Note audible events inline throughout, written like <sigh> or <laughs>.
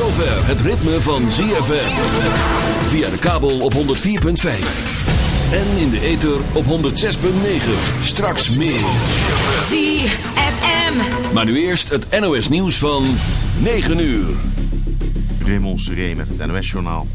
Zover het ritme van ZFM. Via de kabel op 104.5. En in de ether op 106.9. Straks meer. ZFM. Maar nu eerst het NOS nieuws van 9 uur. Raymond met het NOS-journaal.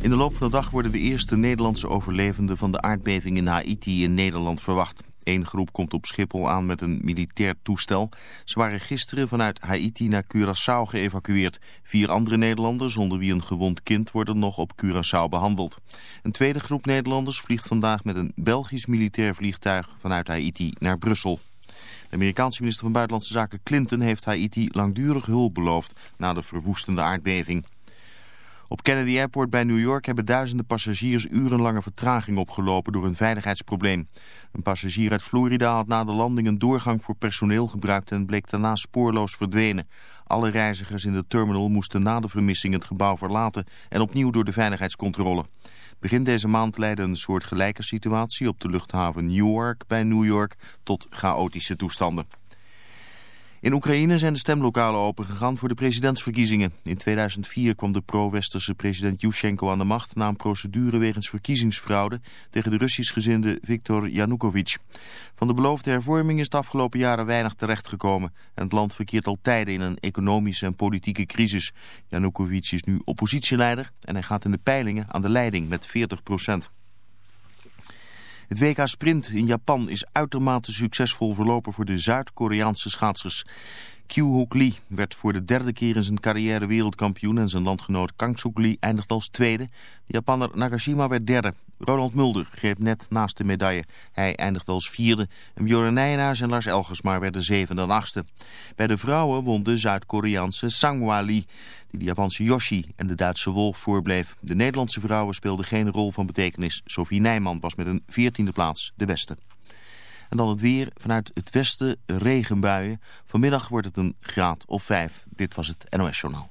In de loop van de dag worden de eerste Nederlandse overlevenden van de aardbeving in Haiti in Nederland verwacht. Eén groep komt op Schiphol aan met een militair toestel. Ze waren gisteren vanuit Haiti naar Curaçao geëvacueerd. Vier andere Nederlanders, onder wie een gewond kind, worden nog op Curaçao behandeld. Een tweede groep Nederlanders vliegt vandaag met een Belgisch militair vliegtuig vanuit Haiti naar Brussel. De Amerikaanse minister van Buitenlandse Zaken Clinton heeft Haiti langdurig hulp beloofd na de verwoestende aardbeving. Op Kennedy Airport bij New York hebben duizenden passagiers urenlange vertraging opgelopen door een veiligheidsprobleem. Een passagier uit Florida had na de landing een doorgang voor personeel gebruikt en bleek daarna spoorloos verdwenen. Alle reizigers in de terminal moesten na de vermissing het gebouw verlaten en opnieuw door de veiligheidscontrole. Begin deze maand leidde een soort gelijke situatie op de luchthaven Newark bij New York tot chaotische toestanden. In Oekraïne zijn de stemlokalen opengegaan voor de presidentsverkiezingen. In 2004 kwam de pro-westerse president Yushchenko aan de macht... na een procedure wegens verkiezingsfraude tegen de Russisch-gezinde Viktor Yanukovych. Van de beloofde hervorming is de afgelopen jaren weinig terechtgekomen... en het land verkeert al tijden in een economische en politieke crisis. Yanukovych is nu oppositieleider en hij gaat in de peilingen aan de leiding met 40 procent. Het WK Sprint in Japan is uitermate succesvol verlopen voor de Zuid-Koreaanse schaatsers. Kyu-Hook Lee werd voor de derde keer in zijn carrière wereldkampioen en zijn landgenoot Kang-Suk Lee eindigde als tweede. De Japanner Nagashima werd derde. Roland Mulder greep net naast de medaille. Hij eindigde als vierde. En Bjorn Nijnaars en Lars Elgersma werden zevende en achtste. Bij de vrouwen won de Zuid-Koreaanse Sangwa Lee, die de Japanse Yoshi en de Duitse Wolf voorbleef. De Nederlandse vrouwen speelden geen rol van betekenis. Sophie Nijman was met een veertiende plaats de beste. En dan het weer vanuit het westen regenbuien. Vanmiddag wordt het een graad of vijf. Dit was het NOS Journaal.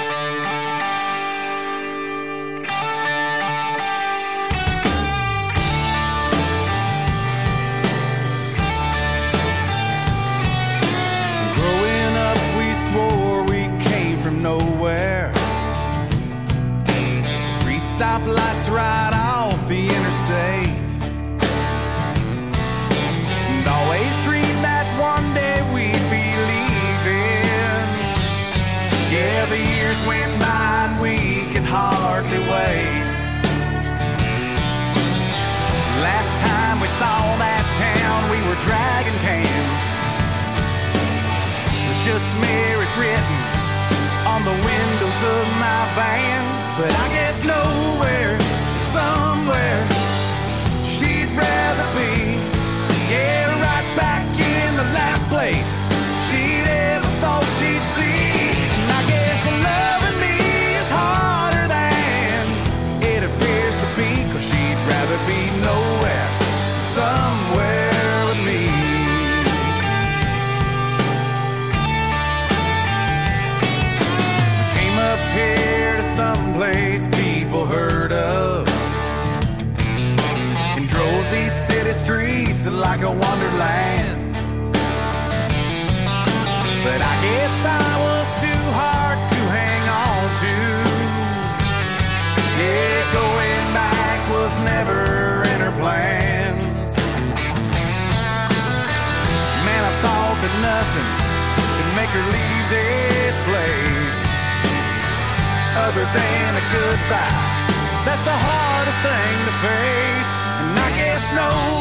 Stoplights right off the interstate. And always dreamed that one day we'd be leaving. Yeah, the years went by and we could hardly wait. Last time we saw that town, we were dragging cans just Mary written on the windows of my van. Could leave this place other than a goodbye. That's the hardest thing to face. And I guess nowhere,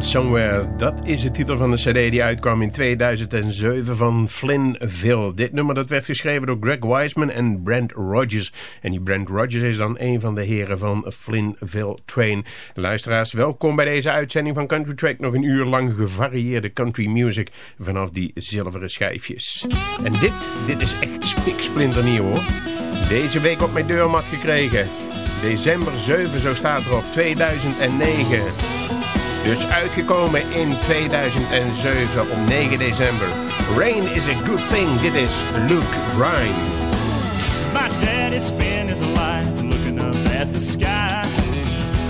Somewhere, dat is de titel van de cd die uitkwam in 2007 van Flynnville. Dit nummer dat werd geschreven door Greg Wiseman en Brent Rogers. En die Brent Rogers is dan een van de heren van Flynnville Train. Luisteraars, welkom bij deze uitzending van Country Track. Nog een uur lang gevarieerde country music vanaf die zilveren schijfjes. En dit, dit is echt spiksplinternieuw hoor. Deze week op mijn deurmat gekregen. December 7, zo staat erop, 2009. Dus uitgekomen in 2007 op 9 december. Rain is a good thing. Dit is Luke Bryan. My daddy spent his life looking up at the sky.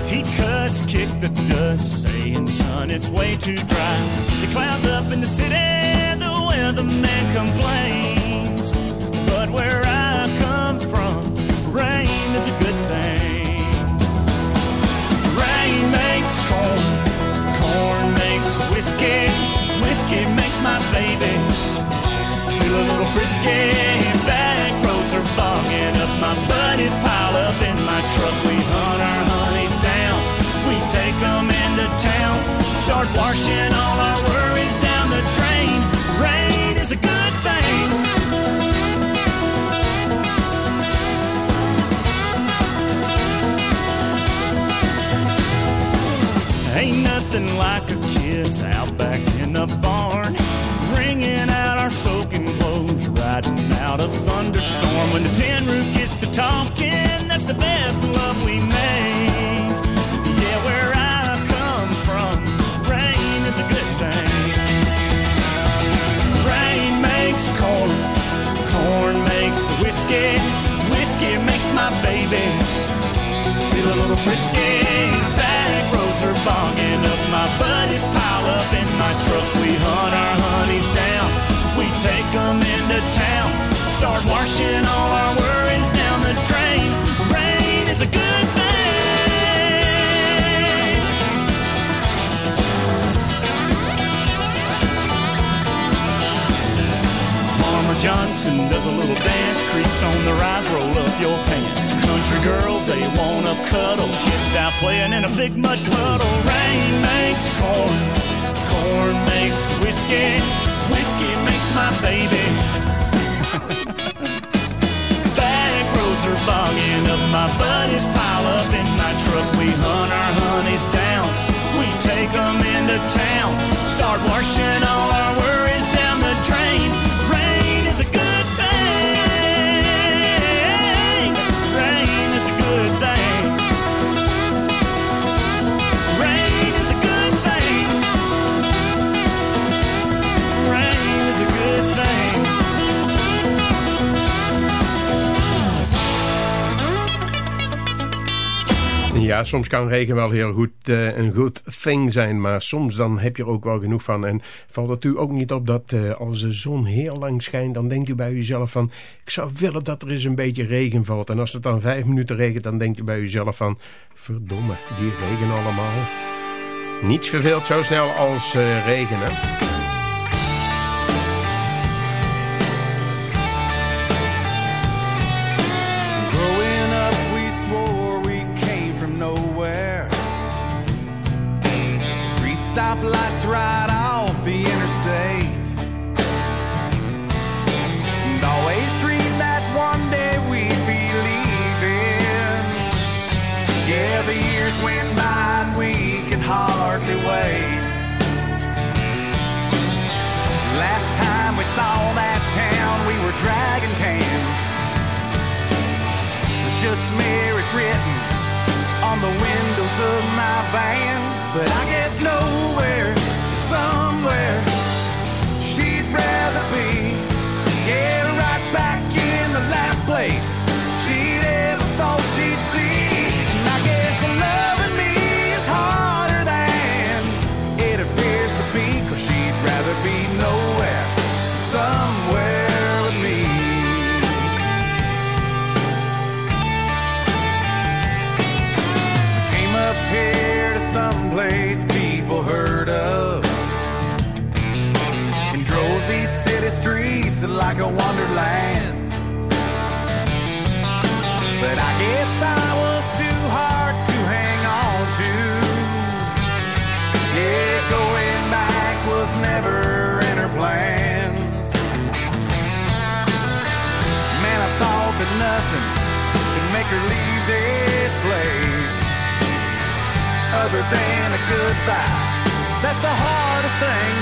He cussed, kicked the dust, saying, son, it's way too dry. The clouds up in the city, the weatherman complains. But where I come from, rain is a good thing. Rain makes corn, corn makes whiskey, whiskey makes my baby feel a little frisky. Back roads are bogging up. My buddies pile up in my truck. We hunt our honeys down. We take them into town. Start washing all our worries back in the barn. Wringing out our soaking clothes, riding out a thunderstorm. When the tin roof gets to talking, that's the best love we make. Yeah, where I come from, rain is a good thing. Rain makes corn, corn makes whiskey, whiskey makes my baby little frisky. Back roads are bogging up. My buddies pile up in my truck. We hunt our honeys down. We take them into town. Start washing all our worries down the drain. Rain is a good Johnson does a little dance, creaks on the rise, roll up your pants. Country girls, they wanna cuddle. Kids out playing in a big mud puddle. Rain makes corn, corn makes whiskey, whiskey makes my baby. <laughs> Back roads are bogging up, my buddies pile up in my truck. We hunt our honeys down, we take them into town. Start washing all our worries down the drain. Ja, soms kan regen wel heel goed uh, een good thing zijn, maar soms dan heb je er ook wel genoeg van. En valt het u ook niet op dat uh, als de zon heel lang schijnt, dan denkt u bij uzelf van, ik zou willen dat er eens een beetje regen valt. En als het dan vijf minuten regent, dan denkt u bij uzelf van, verdomme, die regen allemaal. Niets verveelt zo snel als uh, regen? Other than a goodbye. That's the hardest thing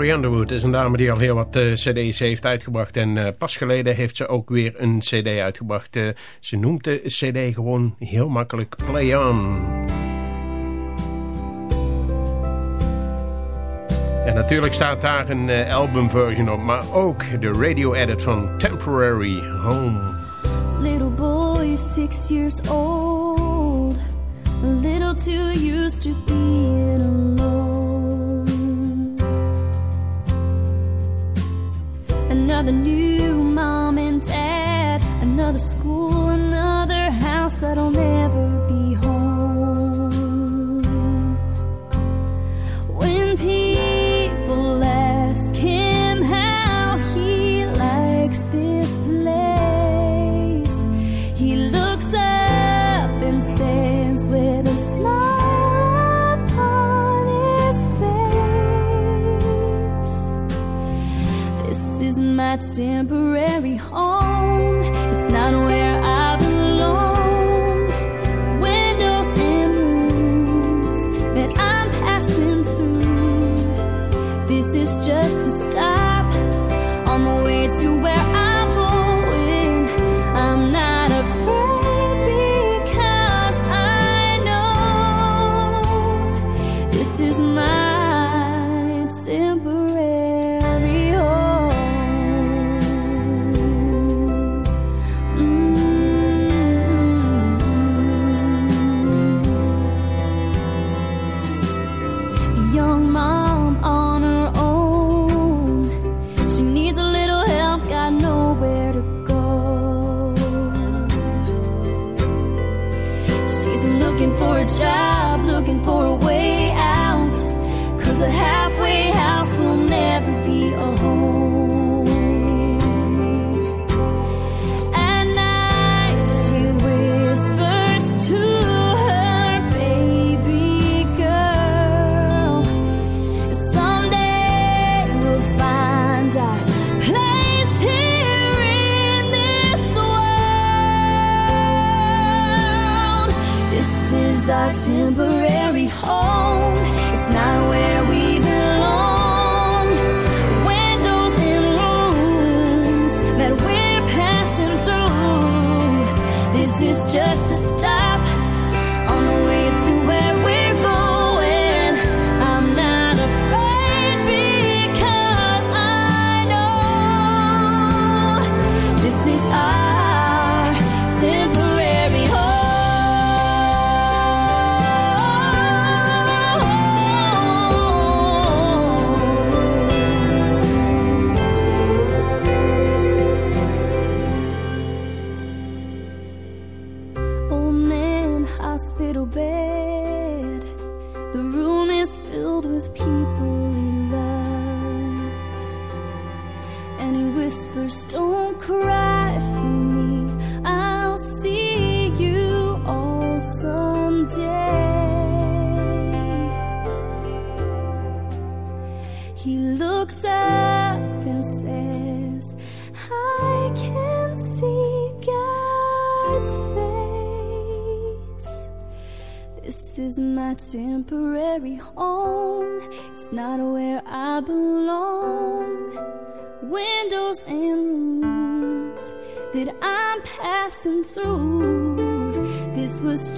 Carrie Underwood is een dame die al heel wat eh, cd's heeft uitgebracht. En eh, pas geleden heeft ze ook weer een cd uitgebracht. Eh, ze noemt de cd gewoon heel makkelijk Play On. En natuurlijk staat daar een albumversion op. Maar ook de radio edit van Temporary Home. Little boy, six years old, a little too used to being alone. Another new mom and dad, another school, another house that'll never temporary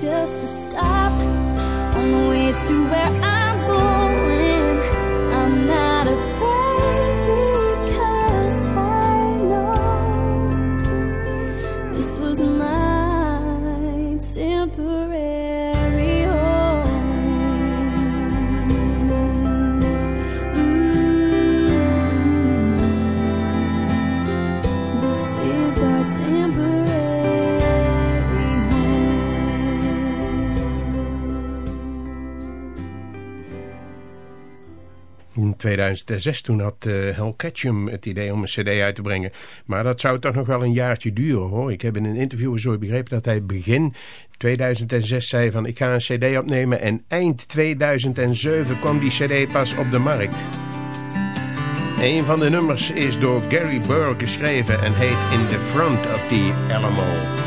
just a stop on the way to where I'm 2006 toen had Hal Ketchum het idee om een cd uit te brengen. Maar dat zou toch nog wel een jaartje duren hoor. Ik heb in een interview zo begrepen dat hij begin 2006 zei van ik ga een cd opnemen. En eind 2007 kwam die cd pas op de markt. Een van de nummers is door Gary Burr geschreven en heet In the Front of the Alamo.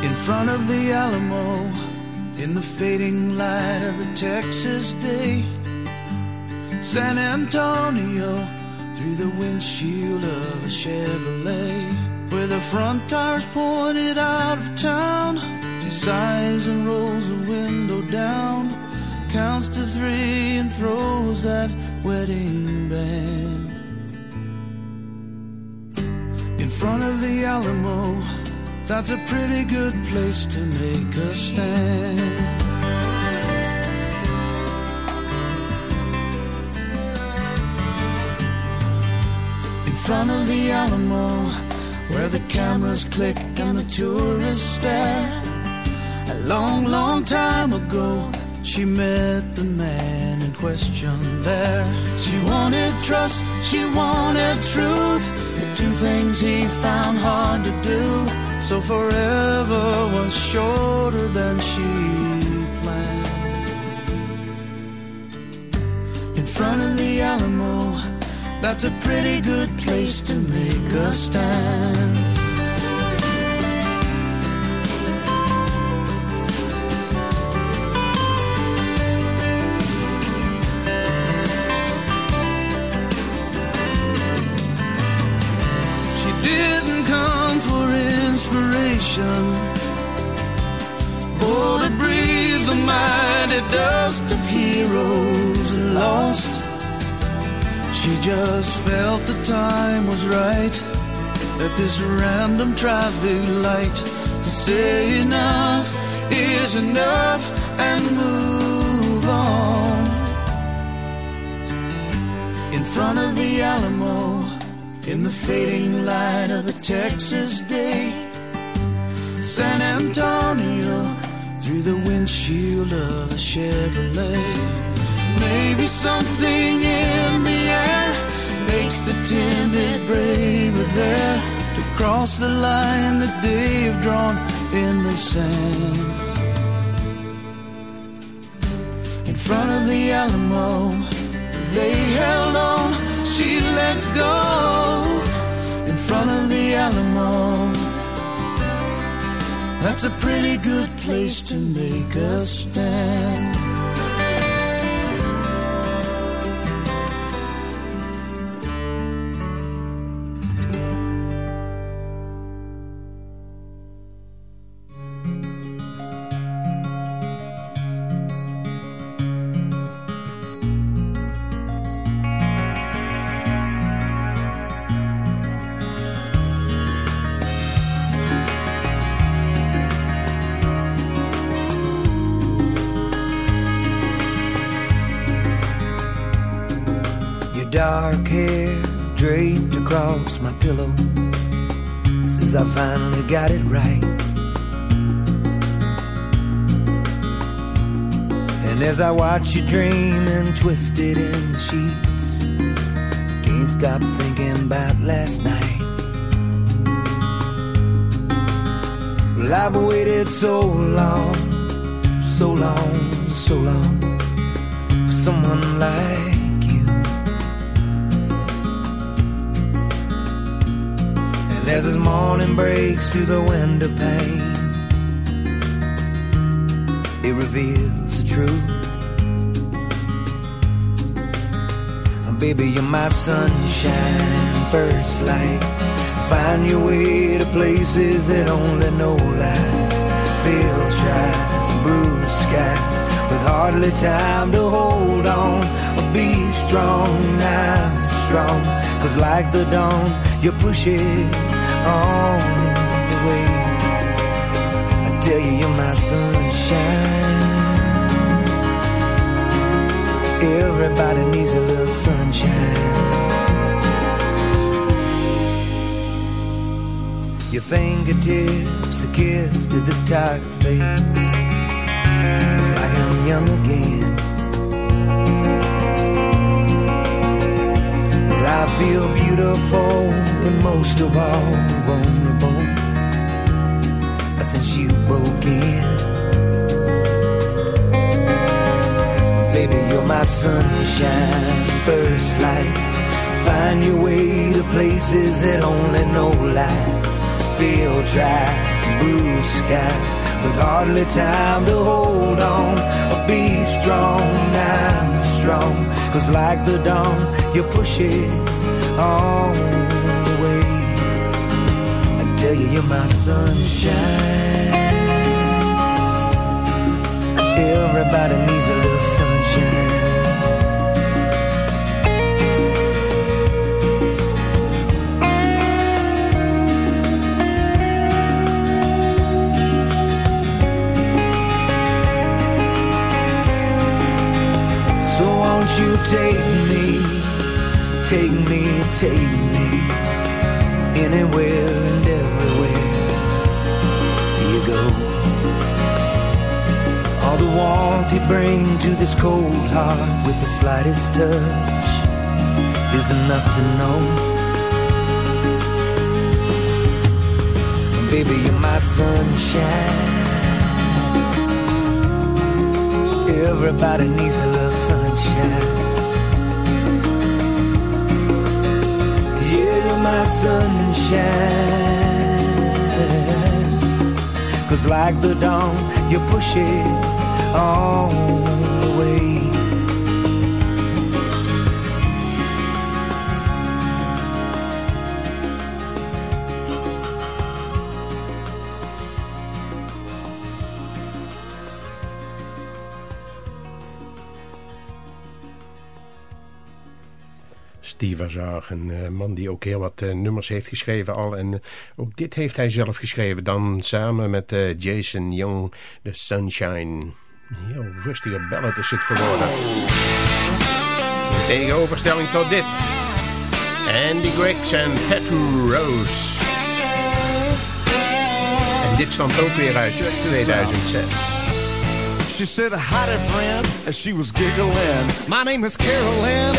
In front of the Alamo, in the fading light of a Texas day, San Antonio, through the windshield of a Chevrolet, where the front tires pointed out of town, she sighs and rolls the window down, counts to three and throws that wedding band. In front of the Alamo, that's a pretty good place to make a stand. In front of the Alamo, where the cameras click and the tourists stare. A long, long time ago, she met the man in question there. She wanted trust, she wanted truth. The two things he found hard to do. So forever was shorter than she planned. In front of the Alamo, that's a pretty good place to make a stand. lost. She just felt the time was right at this random traffic light to say enough is enough and move on. In front of the Alamo, in the fading light of the Texas day, San Antonio through the windshield of a Chevrolet. Maybe something in the air makes the timid braver there to cross the line that they've drawn in the sand. In front of the Alamo, they held on, she lets go. In front of the Alamo, that's a pretty good place to make a stand. Dark hair draped across my pillow says I finally got it right. And as I watch you dreaming, twisted in the sheets, can't stop thinking about last night. Well, I've waited so long, so long, so long for someone like As this morning breaks through the window pane, it reveals the truth. Baby, you're my sunshine, first light. Find your way to places that only know lies. Field tries bruised skies with hardly time to hold on. Be strong, I'm strong. Cause like the dawn, you push it on the way. I tell you, you're my sunshine. Everybody needs a little sunshine. Your fingertips a kiss to this tired face. It's like I'm young again. I feel beautiful and most of all vulnerable. Since you broke in, baby, you're my sunshine, first light. Find your way to places that only know lies. Field tracks, blue skies, with hardly time to hold on. Be strong, I'm strong, cause like the dawn, you push it on the way. I tell you, you're my sunshine. Everybody needs a little sunshine. So won't you take me, take me, take me anywhere and everywhere you go. All the warmth you bring to this cold heart with the slightest touch is enough to know. Baby, you're my sunshine. Everybody needs a little sunshine. My sunshine. Cause like the dawn, you push it all Steve Azar, een eh, man die ook heel wat eh, nummers heeft geschreven al. En eh, ook dit heeft hij zelf geschreven. Dan samen met Jason Young, The Sunshine. Een heel rustige ballad is het geworden. In tegenoverstelling tot dit. Andy Griggs en Tattoo Rose. En dit stamt ook weer uit 2006. She said, hi friend, as she was giggling. My name is Carolyn,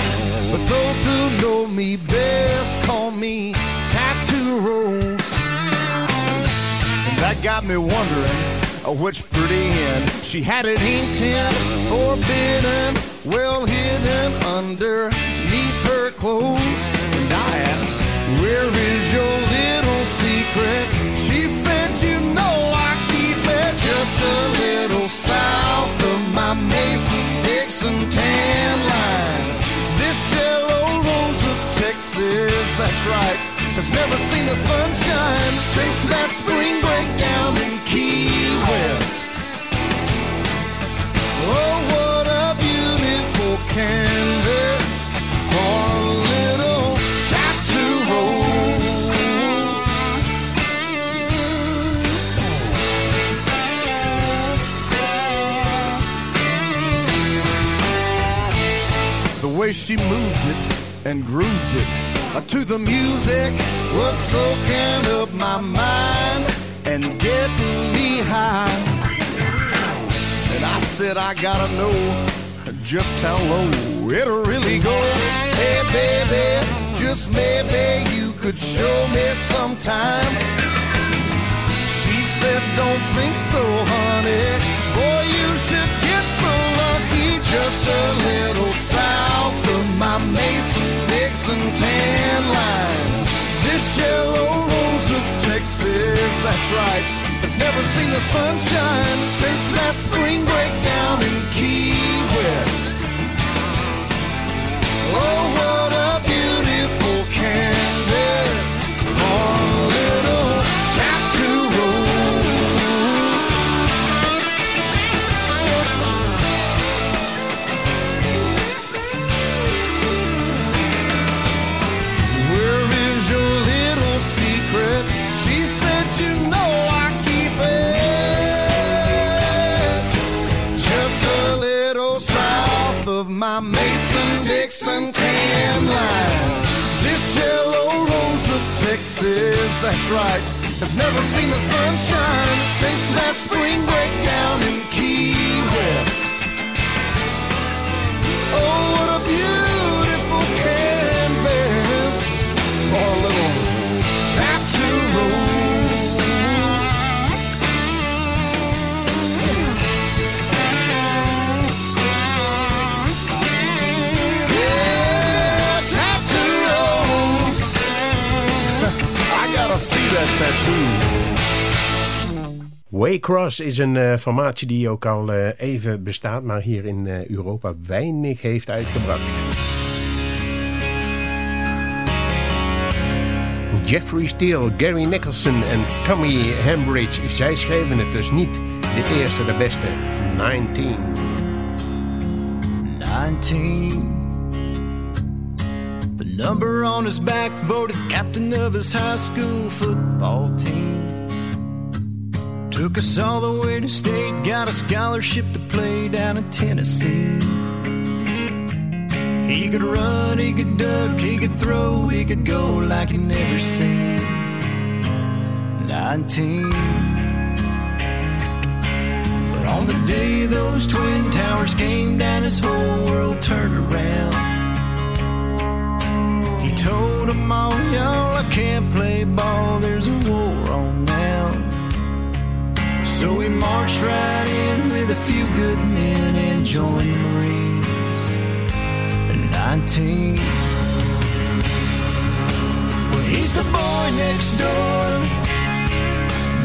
but those who know me best call me Tattoo Rose. And that got me wondering uh, which pretty end she had it inked in, forbidden, well hidden underneath her clothes. And I asked, where is your little secret? Just a little south of my Mason-Dixon tan line. This yellow rose of Texas, that's right, has never seen the sunshine since that spring breakdown in Key West. Oh, what a beautiful canvas way she moved it and grooved it uh, to the music was soaking up my mind and getting me high. And I said, I gotta know just how low it really goes. Hey, baby, just maybe you could show me sometime. She said, don't think so, honey. Boy, you should get so lucky just a little my Mason-Dixon tan line. This yellow rose of Texas, that's right, has never seen the sunshine since that spring breakdown in Key West. Oh, what tan. This yellow rose of Texas, that's right, has never seen the sunshine since that spring breakdown Waycross is een eh, formatie die ook al eh, even bestaat, maar hier in eh, Europa weinig heeft uitgebracht. Jeffrey Steele, Gary Nicholson en Tommy Hambridge, zij schreven het dus niet. De eerste, de beste, 19. 19. Number on his back voted captain of his high school football team. Took us all the way to state, got a scholarship to play down in Tennessee. He could run, he could duck, he could throw, he could go like you never seen. 19. But on the day those twin towers came down, his whole world turned around. Y'all, I can't play ball, there's a war on now. So we marched right in with a few good men and joined the Marines. At 19. Well, he's the boy next door.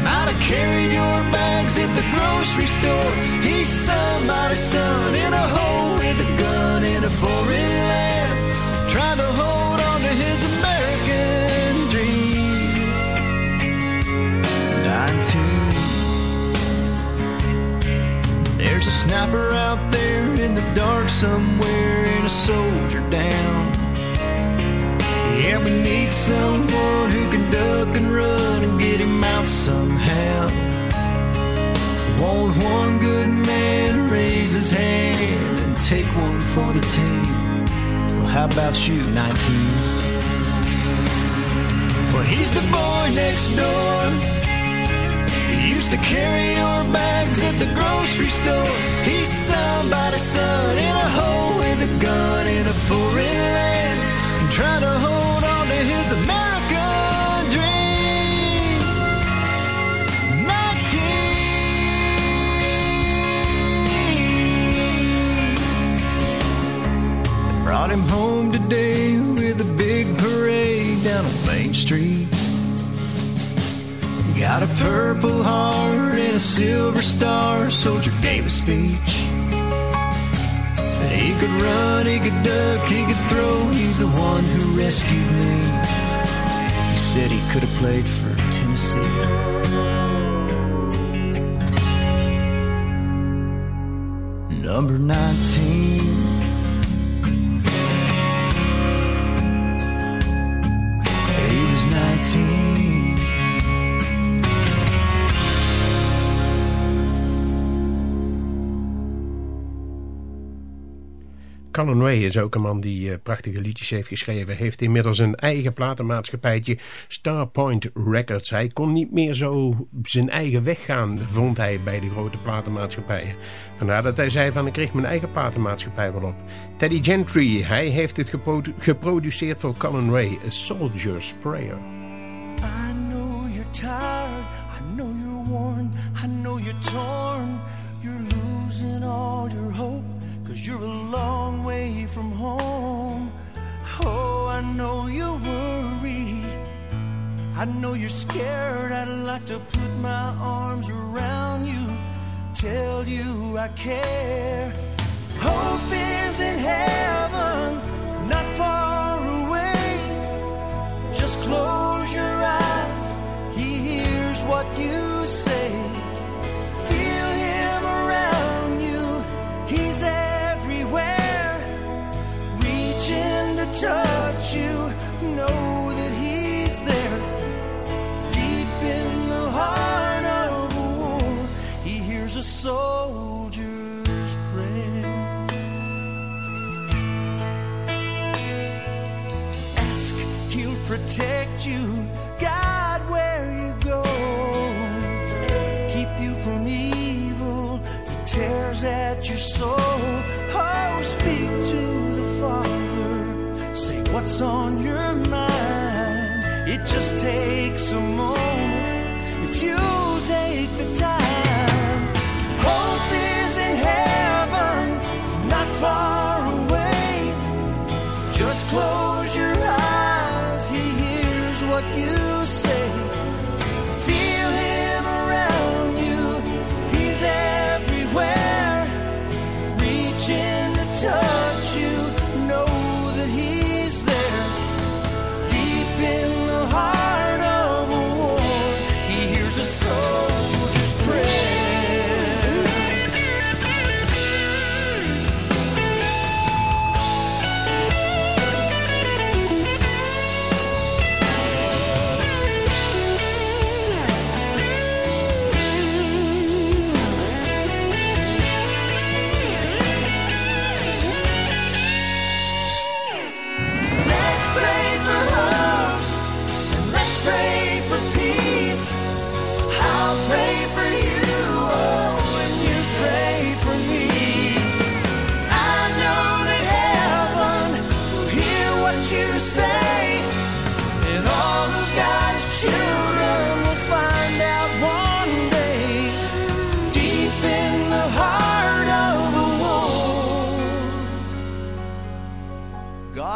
Might have carried your bags at the grocery store. He's somebody's son in a hole with a gun in a foreign land. Trying to hold sniper out there in the dark somewhere and a soldier down. Yeah, we need someone who can duck and run and get him out somehow. Won't one good man raise his hand and take one for the team? Well, how about you, 19? Well, he's the boy next door. He used to carry your bags at the grocery store. He's somebody's son in a hole with a gun silver star. Soldier gave a speech. Said he could run, he could duck, he could throw. He's the one who rescued me. He said he could have played for Tennessee. Number 19. Colin Ray is ook een man die uh, prachtige liedjes heeft geschreven. Heeft inmiddels een eigen platenmaatschappijtje, Starpoint Records. Hij kon niet meer zo zijn eigen weg gaan, vond hij bij de grote platenmaatschappijen. Vandaar dat hij zei van ik kreeg mijn eigen platenmaatschappij wel op. Teddy Gentry, hij heeft het geprodu geproduceerd voor Colin Ray, A Soldier's Prayer. I know you're tired, I know you're worn, I know you're torn, you're losing all your hope. Cause you're a long way from home. Oh, I know you're worried. I know you're scared. I'd like to put my arms around you, tell you I care. Hope is in heaven, not far away. Just close your eyes, he hears what you say.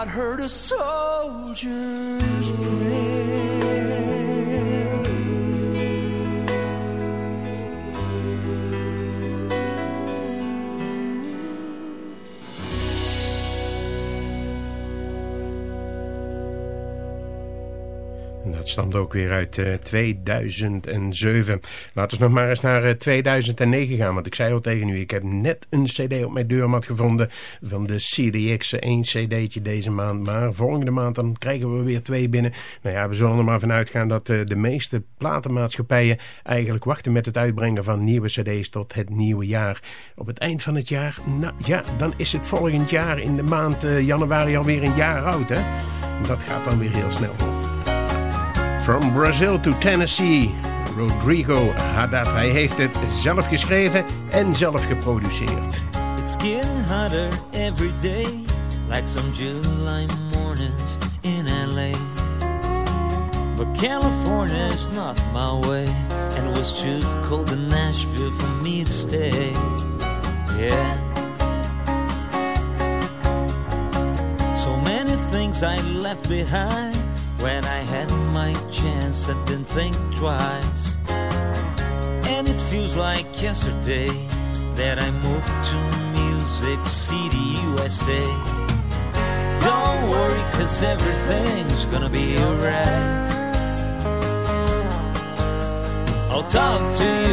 Heard a soldier's prayer. Ook weer uit eh, 2007. Laten we nog maar eens naar eh, 2009 gaan. Want ik zei al tegen u, ik heb net een cd op mijn deurmat gevonden van de CDX. Eén cd'tje deze maand. Maar volgende maand dan krijgen we weer twee binnen. Nou ja, we zullen er maar vanuit gaan dat eh, de meeste platenmaatschappijen eigenlijk wachten met het uitbrengen van nieuwe cd's tot het nieuwe jaar. Op het eind van het jaar, nou ja, dan is het volgend jaar in de maand eh, januari alweer een jaar oud. Hè? Dat gaat dan weer heel snel. From Brazil to Tennessee, Rodrigo Haddad. Hij heeft het zelf geschreven en zelf geproduceerd. It's getting hotter every day, like some July mornings in LA. But California's not my way, and it was too cold in Nashville for me to stay. Yeah. So many things I left behind when I had my chance. I didn't think twice, and it feels like yesterday that I moved to Music City, USA. Don't worry, cause everything's gonna be alright. I'll talk to you,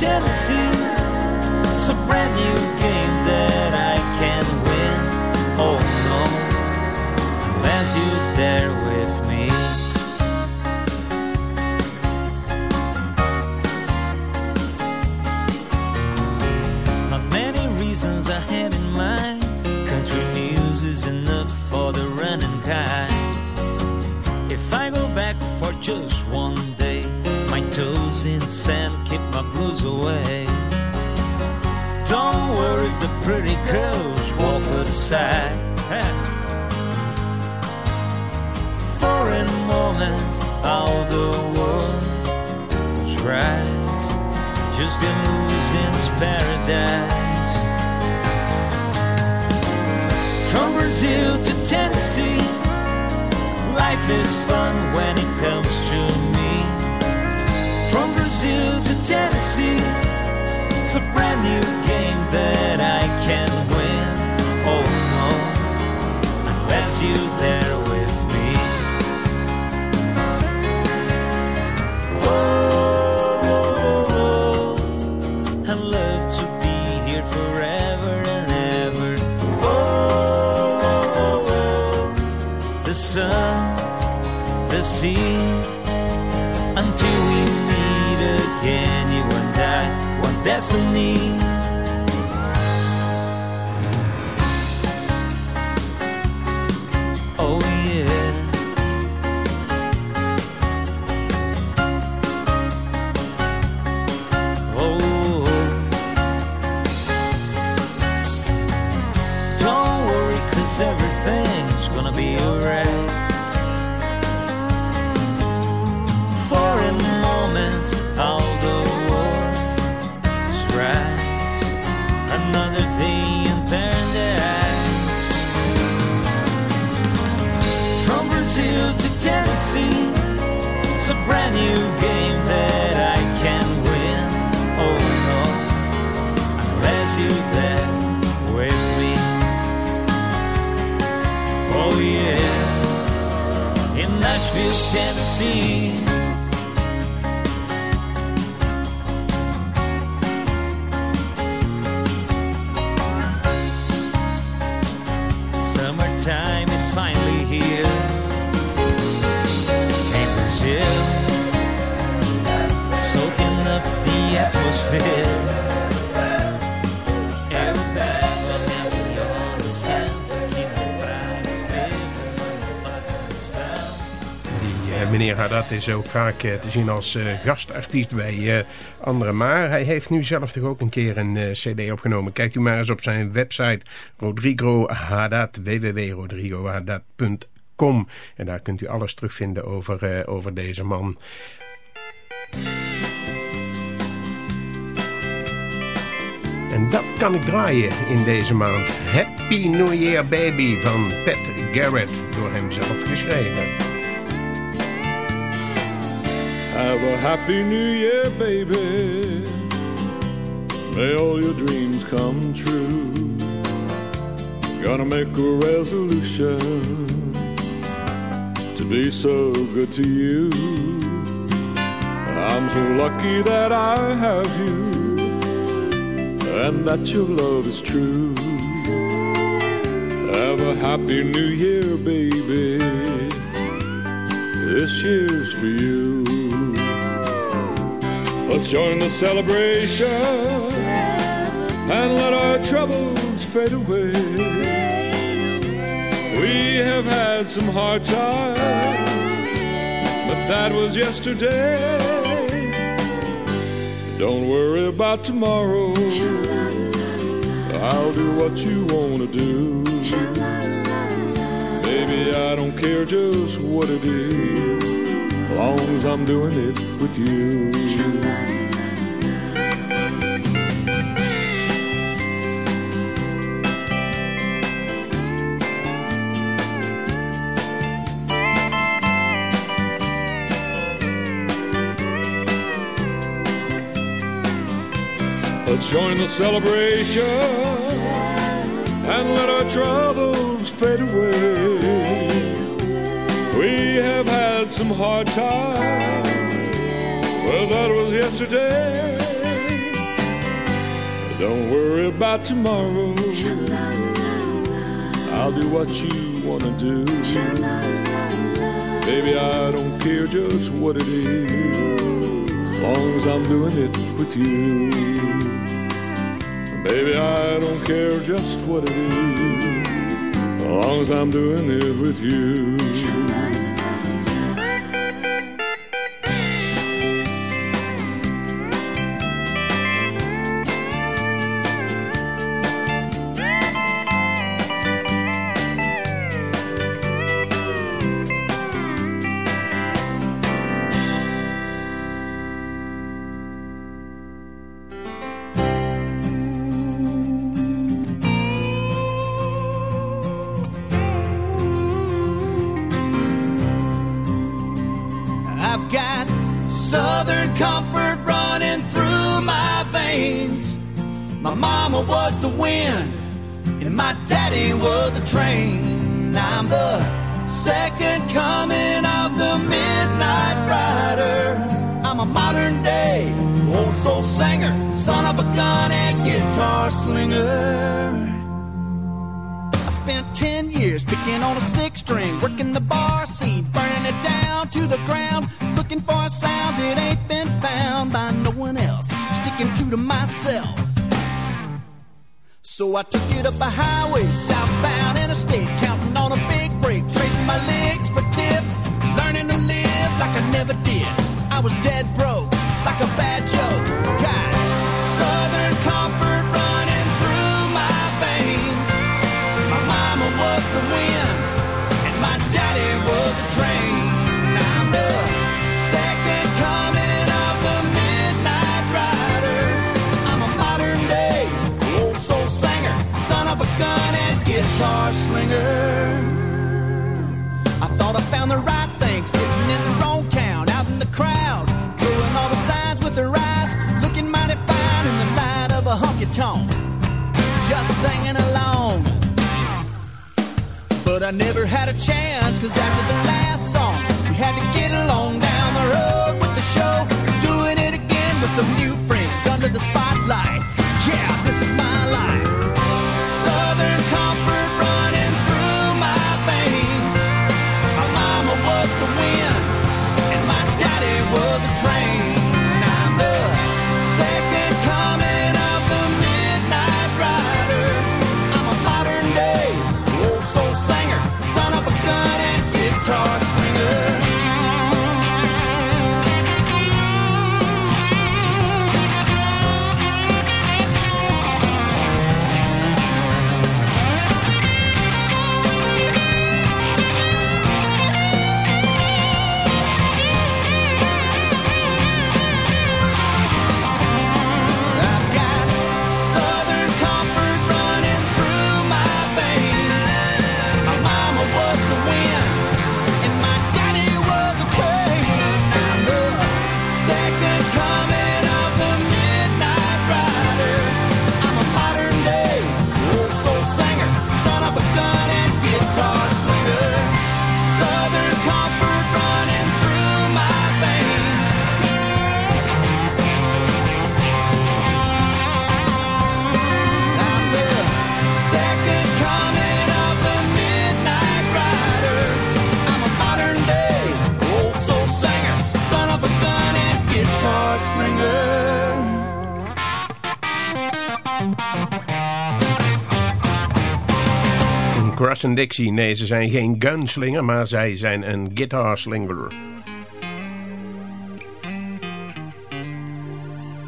Tennessee, it's a brand new game that I can win. Oh no, unless you're there with me. Not many reasons I had in mind. Country news is enough for the running kind. If I go back for just one day, my toes in sand keep my blues away. Don't worry if the pretty girls walk aside. For a moment, all the world was right. Just a music's paradise. From Brazil to Tennessee, life is fun when it comes to me. From to Tennessee, it's a brand new game that I can win. Oh, oh. no, unless you're there destiny. Is ook vaak eh, te zien als eh, gastartiest bij eh anderen. Maar hij heeft nu zelf toch ook een keer een cd opgenomen. Kijkt u maar eens op zijn website Rodrigo Haddad. En daar kunt u alles terugvinden over, over deze man. En dat kan ik draaien in deze maand. Happy New Year Baby van Pat Garrett, door hem zelf geschreven. Have a happy new year, baby. May all your dreams come true. Gonna make a resolution to be so good to you. I'm so lucky that I have you and that your love is true. Have a happy new year, baby. this year's for you. Let's join the celebration and let our troubles fade away. We have had some hard times, but that was yesterday. Don't worry about tomorrow. I'll do what you wanna do. Baby, I don't care just what it is, long as I'm doing it with you. Let's join the celebration and let our troubles fade away. Some hard times, well, that was yesterday. Don't worry about tomorrow. I'll do what you wanna do. Baby, I don't care just what it is, long as I'm doing it with you. Baby, I don't care just what it is, long as I'm doing it with you. A train. I'm the second coming of the midnight rider. I'm a modern day old soul singer, son of a gun and guitar slinger. I spent 10 years picking on a six string, working the bar scene, burning it down to the ground, looking for a sound that ain't been found by no one else, sticking true to myself. So I took it up a highway, southbound interstate, counting on a big break, trading my legs for tips, learning to live like I never did. I was dead broke, like a bad joke. Tonk, just singing along. But I never had a chance, cause after the last song, we had to get along down the road with the show. Doing it again with some new friends under the spotlight. Cross and Dixie, nee, ze zijn geen gunslinger, maar zij zijn een guitar slinger.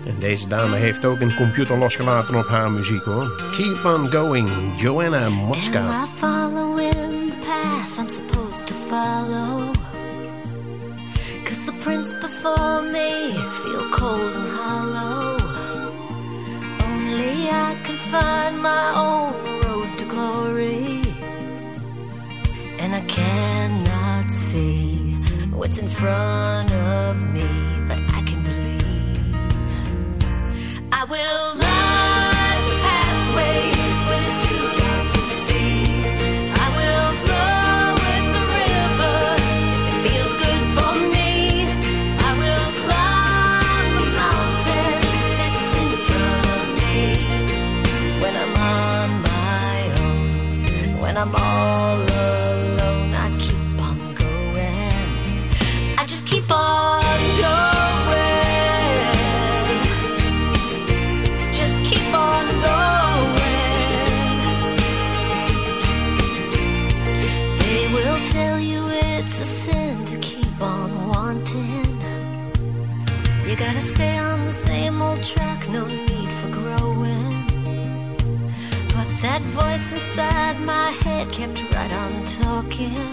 En deze dame heeft ook een computer losgelaten op haar muziek, hoor. Keep on going, Joanna Mosca. Am I following the path I'm supposed to follow? Cause the prince before me feel cold and hollow. Only I can find my own road to glory. And I cannot see what's in front of me, but I can believe I will. again.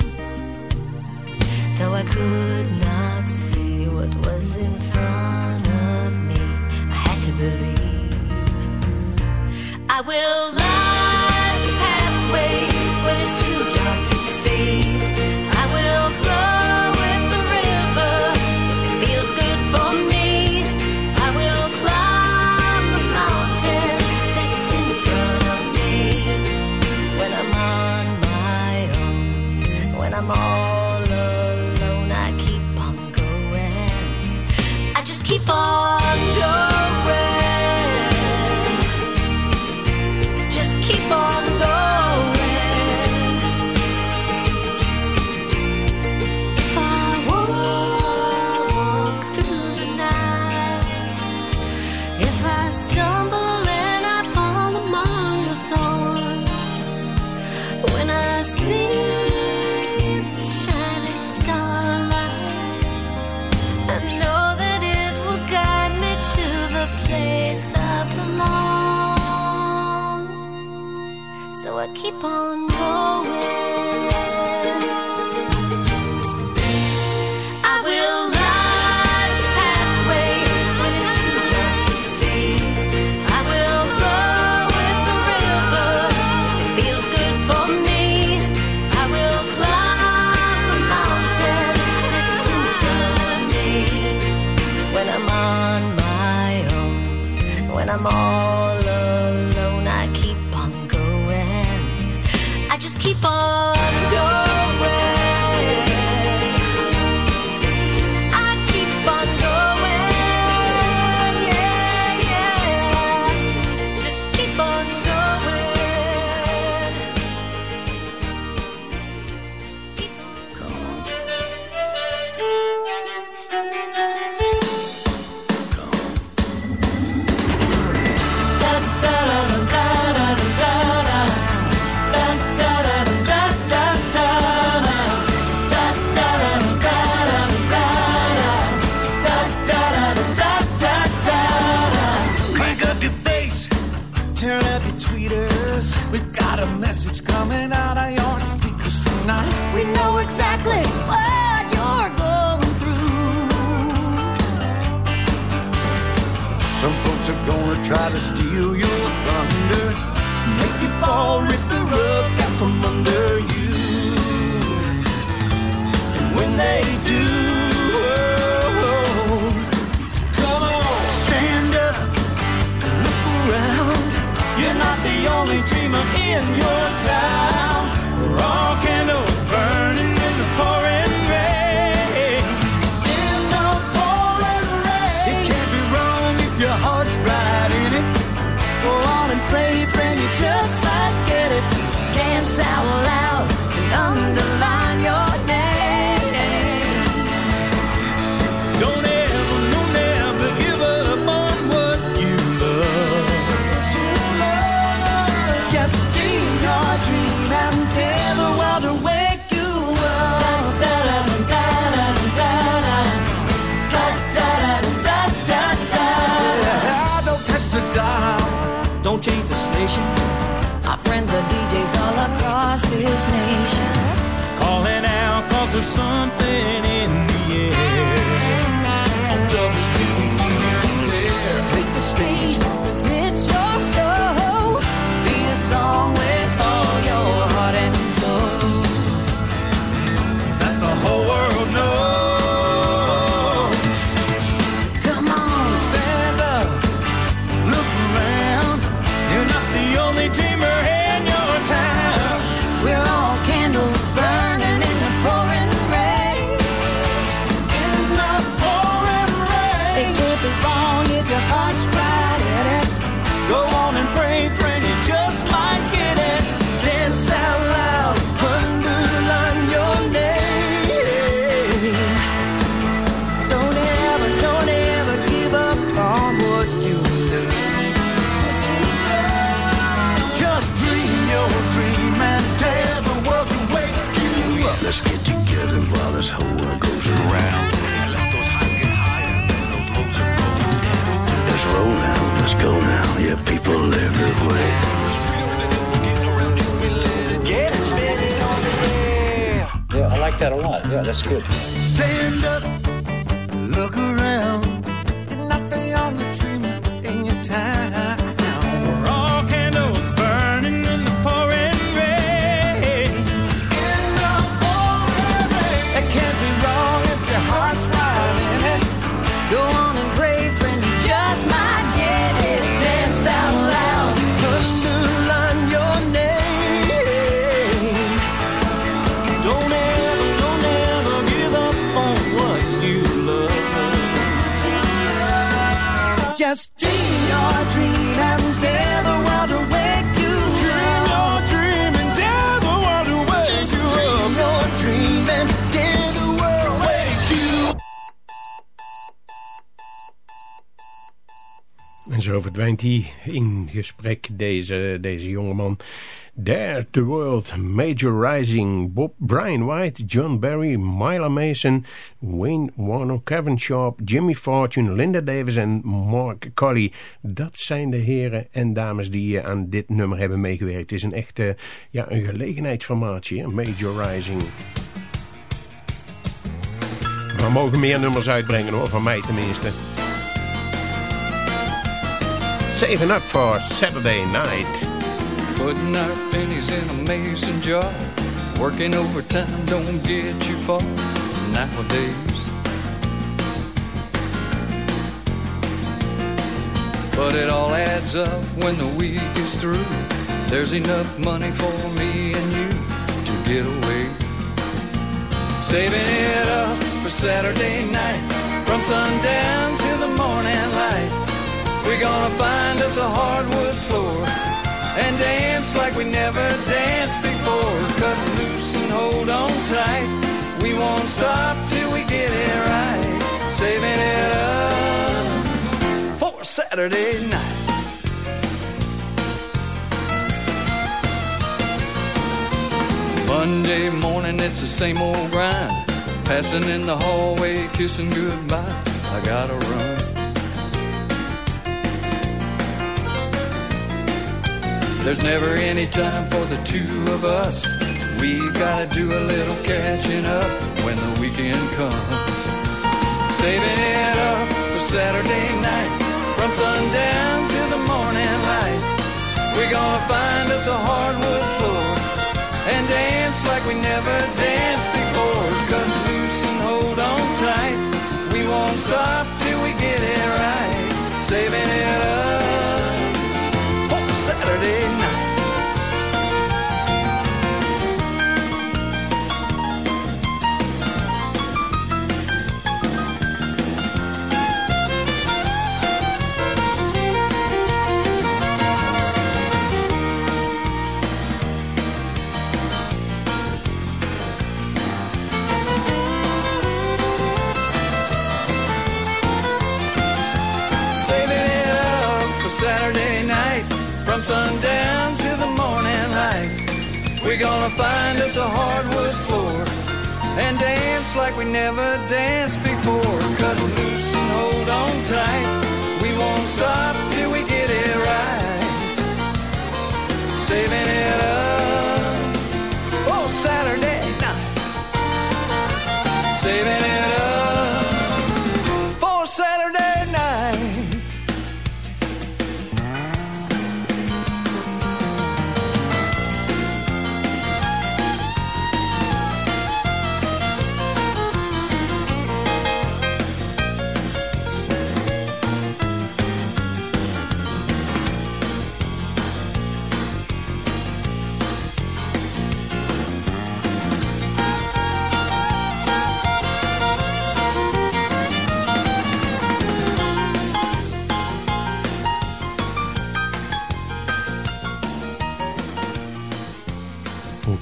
Though I could not see what was in front of me, I had to believe I will love. try to steal your thunder, make you fall, rip the rug out from under you. And when they do, oh, come on, stand up and look around. You're not the only dreamer in your that's good. Hij in gesprek, deze, deze jongeman. Dare the World, Major Rising, Bob, Brian White, John Barry, Myla Mason, Wayne Warner, Kevin Sharp, Jimmy Fortune, Linda Davis en Mark Colley. Dat zijn de heren en dames die eh, aan dit nummer hebben meegewerkt. Het is een echte ja, een gelegenheidsformatie? Major Rising. We mogen meer nummers uitbrengen hoor, van mij tenminste. Saving up for Saturday night. Putting our pennies in a mason jar. Working overtime don't get you far nowadays. But it all adds up when the week is through. There's enough money for me and you to get away. Saving it up for Saturday night. From sundown to the morning light. We're gonna find us a hardwood floor and dance like we never danced before. Cut loose and hold on tight. We won't stop till we get it right. Saving it up for Saturday night. Monday morning, it's the same old grind. Passing in the hallway, kissing goodbye. I gotta run. There's never any time for the two of us. We've gotta do a little catching up when the weekend comes. Saving it up for Saturday night. From sundown to the morning light. We're gonna find us a hardwood floor and dance like we never danced before. Cut loose and hold on tight. We won't stop till we get it right. Saving find a hardwood floor and dance like we never danced before. Cut loose and hold on tight. We won't stop till we get it right. Saving it up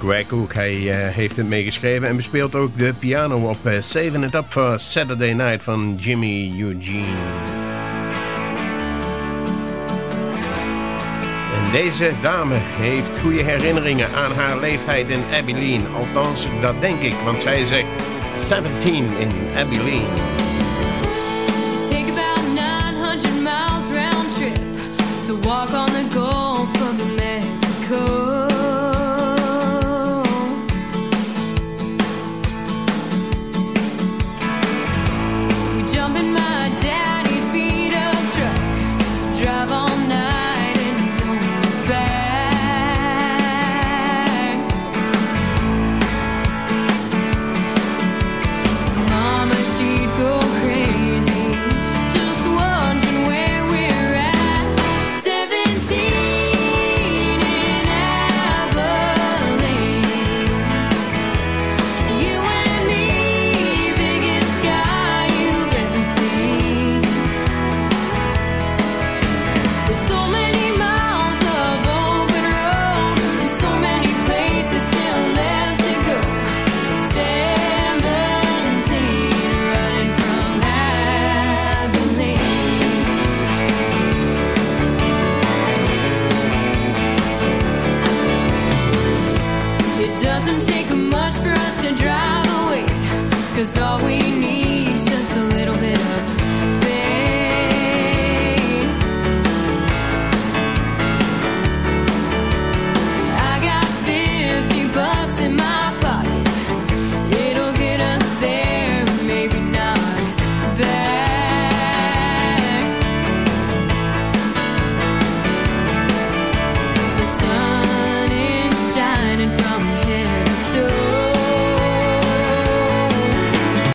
Greg Hook, hij eh, heeft het meegeschreven en bespeelt ook de piano op eh, Saving It Up for Saturday Night van Jimmy Eugene. En deze dame heeft goede herinneringen aan haar leeftijd in Abilene. Althans, dat denk ik, want zij zegt 17 in Abilene. Take about 900 miles round trip to walk on the Gulf of Mexico.